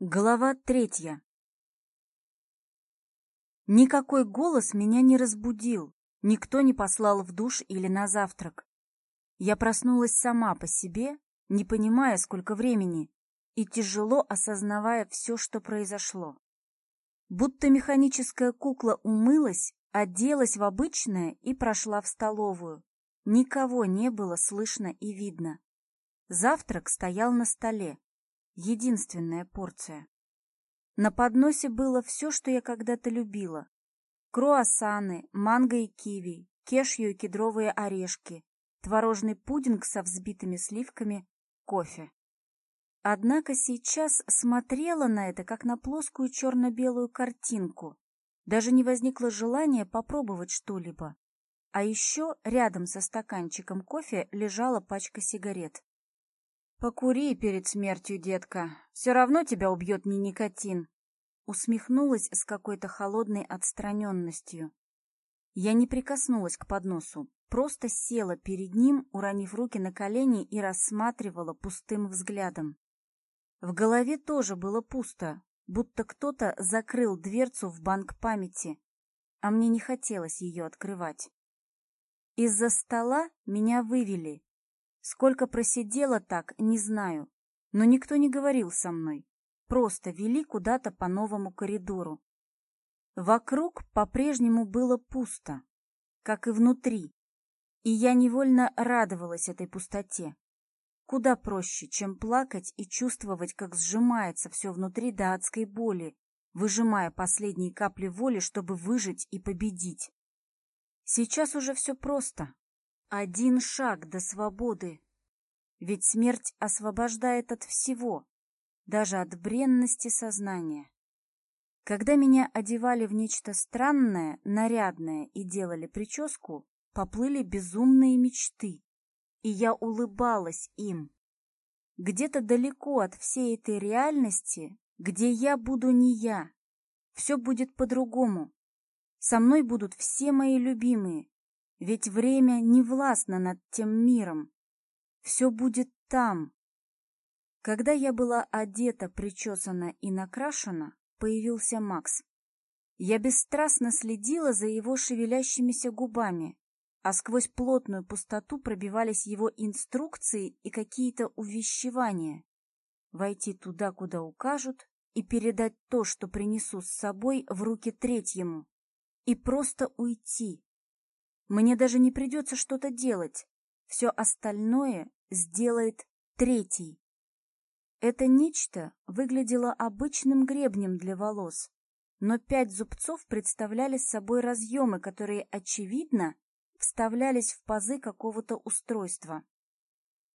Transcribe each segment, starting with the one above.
Глава третья Никакой голос меня не разбудил, никто не послал в душ или на завтрак. Я проснулась сама по себе, не понимая, сколько времени, и тяжело осознавая все, что произошло. Будто механическая кукла умылась, оделась в обычное и прошла в столовую. Никого не было слышно и видно. Завтрак стоял на столе, единственная порция. На подносе было все, что я когда-то любила. Круассаны, манго и киви, кешью и кедровые орешки, творожный пудинг со взбитыми сливками, кофе. Однако сейчас смотрела на это, как на плоскую черно-белую картинку. Даже не возникло желания попробовать что-либо. А еще рядом со стаканчиком кофе лежала пачка сигарет. «Покури перед смертью, детка. Все равно тебя убьет не никотин». Усмехнулась с какой-то холодной отстраненностью. Я не прикоснулась к подносу, просто села перед ним, уронив руки на колени и рассматривала пустым взглядом. В голове тоже было пусто, будто кто-то закрыл дверцу в банк памяти, а мне не хотелось ее открывать. Из-за стола меня вывели, Сколько просидела так, не знаю, но никто не говорил со мной. Просто вели куда-то по новому коридору. Вокруг по-прежнему было пусто, как и внутри, и я невольно радовалась этой пустоте. Куда проще, чем плакать и чувствовать, как сжимается все внутри до адской боли, выжимая последние капли воли, чтобы выжить и победить. Сейчас уже все просто. Один шаг до свободы. Ведь смерть освобождает от всего, даже от бренности сознания. Когда меня одевали в нечто странное, нарядное и делали прическу, поплыли безумные мечты, и я улыбалась им. Где-то далеко от всей этой реальности, где я буду не я, все будет по-другому. Со мной будут все мои любимые, ведь время не властно над тем миром. Все будет там. Когда я была одета, причесана и накрашена, появился Макс. Я бесстрастно следила за его шевелящимися губами, а сквозь плотную пустоту пробивались его инструкции и какие-то увещевания. Войти туда, куда укажут, и передать то, что принесу с собой, в руки третьему. И просто уйти, мне даже не придется что-то делать. Все остальное сделает третий. Это нечто выглядело обычным гребнем для волос, но пять зубцов представляли собой разъемы, которые, очевидно, вставлялись в пазы какого-то устройства.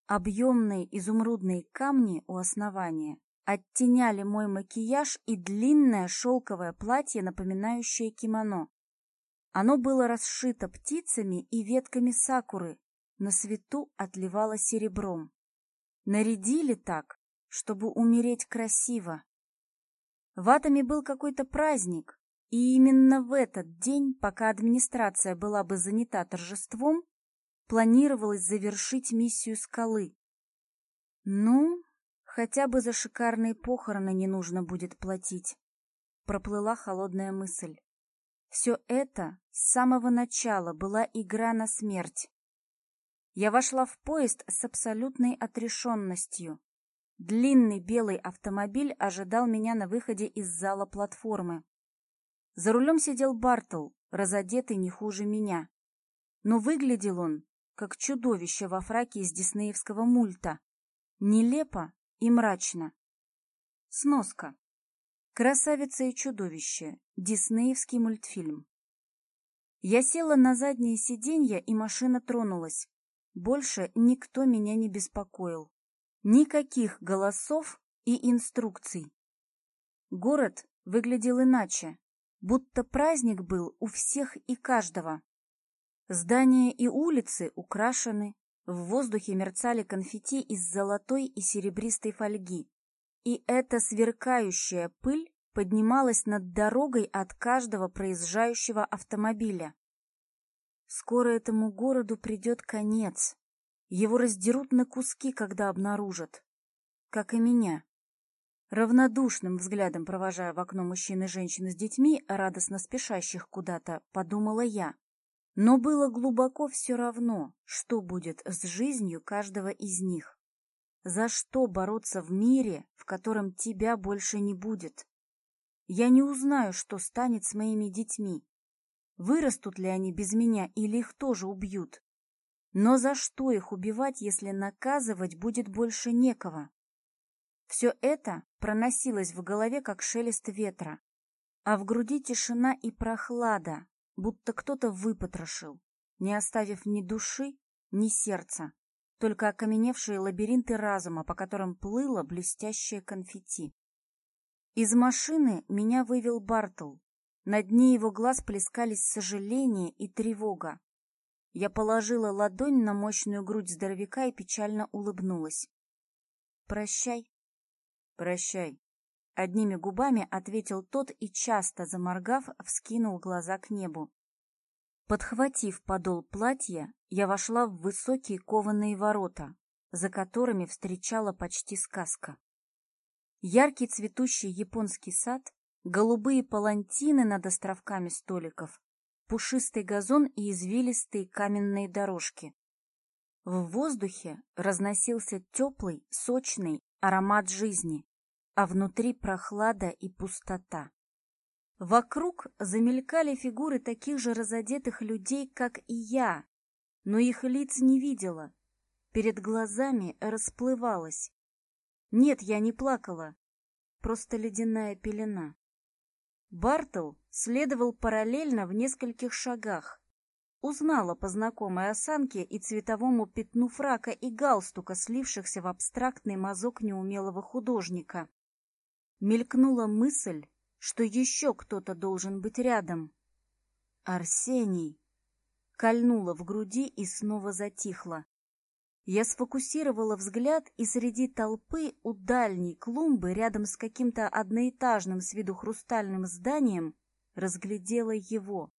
Объемные изумрудные камни у основания оттеняли мой макияж и длинное шелковое платье, напоминающее кимоно. Оно было расшито птицами и ветками сакуры, на свету отливало серебром. Нарядили так, чтобы умереть красиво. В Атоме был какой-то праздник, и именно в этот день, пока администрация была бы занята торжеством, планировалось завершить миссию скалы. Ну, хотя бы за шикарные похороны не нужно будет платить, проплыла холодная мысль. Все это с самого начала была игра на смерть. Я вошла в поезд с абсолютной отрешенностью. Длинный белый автомобиль ожидал меня на выходе из зала платформы. За рулем сидел Бартл, разодетый не хуже меня. Но выглядел он, как чудовище во фраке из диснеевского мульта. Нелепо и мрачно. Сноска. Красавица и чудовище. Диснеевский мультфильм. Я села на заднее сиденье, и машина тронулась. Больше никто меня не беспокоил. Никаких голосов и инструкций. Город выглядел иначе, будто праздник был у всех и каждого. Здания и улицы украшены, в воздухе мерцали конфетти из золотой и серебристой фольги и эта сверкающая пыль поднималась над дорогой от каждого проезжающего автомобиля. Скоро этому городу придет конец. Его раздерут на куски, когда обнаружат. Как и меня. Равнодушным взглядом провожая в окно мужчин и женщин с детьми, радостно спешащих куда-то, подумала я. Но было глубоко все равно, что будет с жизнью каждого из них. За что бороться в мире, в котором тебя больше не будет? Я не узнаю, что станет с моими детьми. Вырастут ли они без меня или их тоже убьют? Но за что их убивать, если наказывать будет больше некого? Все это проносилось в голове, как шелест ветра, а в груди тишина и прохлада, будто кто-то выпотрошил, не оставив ни души, ни сердца только окаменевшие лабиринты разума, по которым плыло блестящее конфетти. Из машины меня вывел Бартл. На дне его глаз плескались сожаление и тревога. Я положила ладонь на мощную грудь здоровяка и печально улыбнулась. «Прощай». «Прощай», — одними губами ответил тот и, часто заморгав, вскинул глаза к небу. Подхватив подол платья, я вошла в высокие кованые ворота, за которыми встречала почти сказка. Яркий цветущий японский сад, голубые палантины над островками столиков, пушистый газон и извилистые каменные дорожки. В воздухе разносился теплый, сочный аромат жизни, а внутри прохлада и пустота. Вокруг замелькали фигуры таких же разодетых людей, как и я, но их лиц не видела. Перед глазами расплывалась. Нет, я не плакала, просто ледяная пелена. Бартл следовал параллельно в нескольких шагах. Узнала по знакомой осанке и цветовому пятну фрака и галстука, слившихся в абстрактный мазок неумелого художника. Мелькнула мысль, что еще кто-то должен быть рядом. Арсений! Кольнула в груди и снова затихла. Я сфокусировала взгляд, и среди толпы у дальней клумбы рядом с каким-то одноэтажным с виду хрустальным зданием разглядела его.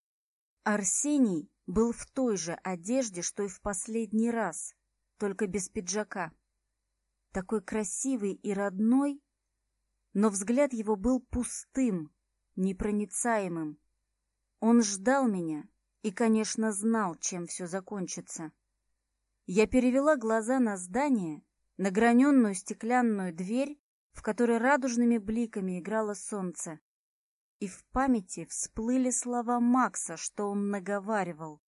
Арсений был в той же одежде, что и в последний раз, только без пиджака. Такой красивый и родной, но взгляд его был пустым, непроницаемым. Он ждал меня и, конечно, знал, чем все закончится. Я перевела глаза на здание, на граненную стеклянную дверь, в которой радужными бликами играло солнце. И в памяти всплыли слова Макса, что он наговаривал.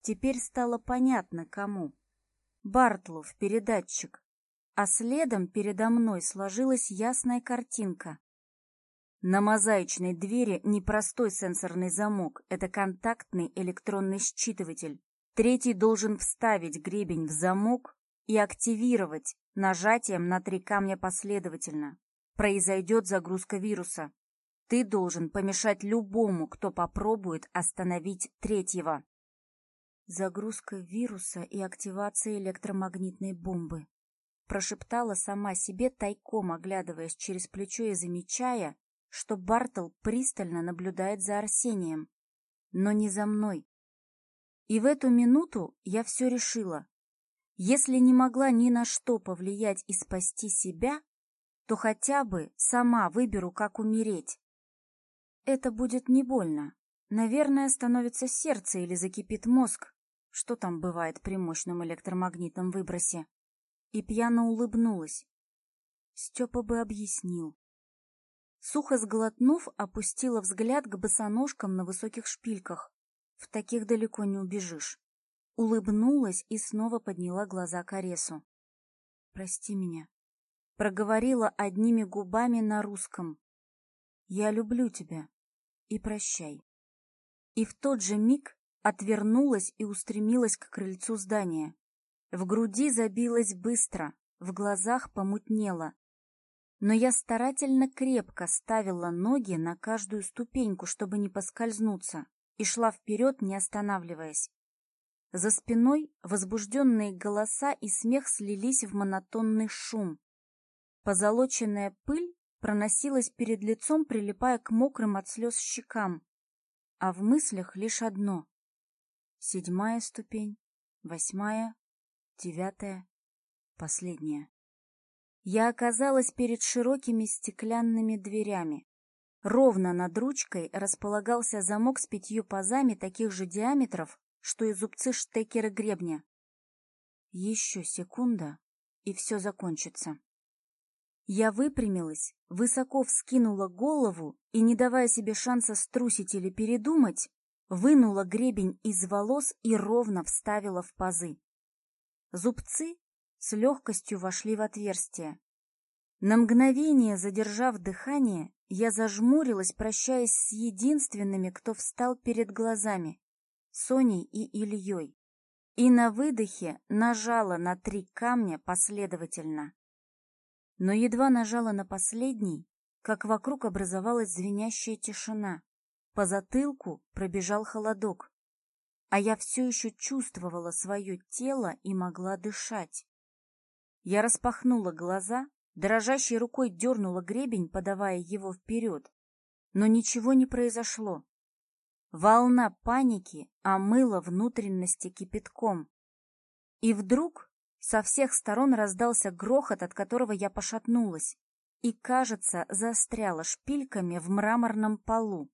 Теперь стало понятно, кому. Бартлу в передатчик а следом передо мной сложилась ясная картинка. На мозаичной двери непростой сенсорный замок, это контактный электронный считыватель. Третий должен вставить гребень в замок и активировать нажатием на три камня последовательно. Произойдет загрузка вируса. Ты должен помешать любому, кто попробует остановить третьего. Загрузка вируса и активация электромагнитной бомбы прошептала сама себе, тайком оглядываясь через плечо и замечая, что Бартл пристально наблюдает за Арсением, но не за мной. И в эту минуту я все решила. Если не могла ни на что повлиять и спасти себя, то хотя бы сама выберу, как умереть. Это будет не больно. Наверное, становится сердце или закипит мозг, что там бывает при мощном электромагнитном выбросе и пьяно улыбнулась. Степа бы объяснил. Сухо сглотнув, опустила взгляд к босоножкам на высоких шпильках. В таких далеко не убежишь. Улыбнулась и снова подняла глаза к Аресу. «Прости меня», — проговорила одними губами на русском. «Я люблю тебя и прощай». И в тот же миг отвернулась и устремилась к крыльцу здания. В груди забилось быстро, в глазах помутнело. Но я старательно крепко ставила ноги на каждую ступеньку, чтобы не поскользнуться, и шла вперед, не останавливаясь. За спиной возбужденные голоса и смех слились в монотонный шум. Позолоченная пыль проносилась перед лицом, прилипая к мокрым от слез щекам. А в мыслях лишь одно. Седьмая ступень, восьмая, Девятое, последнее. Я оказалась перед широкими стеклянными дверями. Ровно над ручкой располагался замок с пятью пазами таких же диаметров, что и зубцы штекера гребня. Еще секунда, и все закончится. Я выпрямилась, высоко вскинула голову и, не давая себе шанса струсить или передумать, вынула гребень из волос и ровно вставила в пазы зубцы с легкостью вошли в отверстие. На мгновение, задержав дыхание, я зажмурилась, прощаясь с единственными, кто встал перед глазами — Соней и Ильей. И на выдохе нажала на три камня последовательно. Но едва нажала на последний, как вокруг образовалась звенящая тишина. По затылку пробежал холодок. а я все еще чувствовала свое тело и могла дышать. Я распахнула глаза, дрожащей рукой дернула гребень, подавая его вперед, но ничего не произошло. Волна паники омыла внутренности кипятком. И вдруг со всех сторон раздался грохот, от которого я пошатнулась, и, кажется, застряла шпильками в мраморном полу.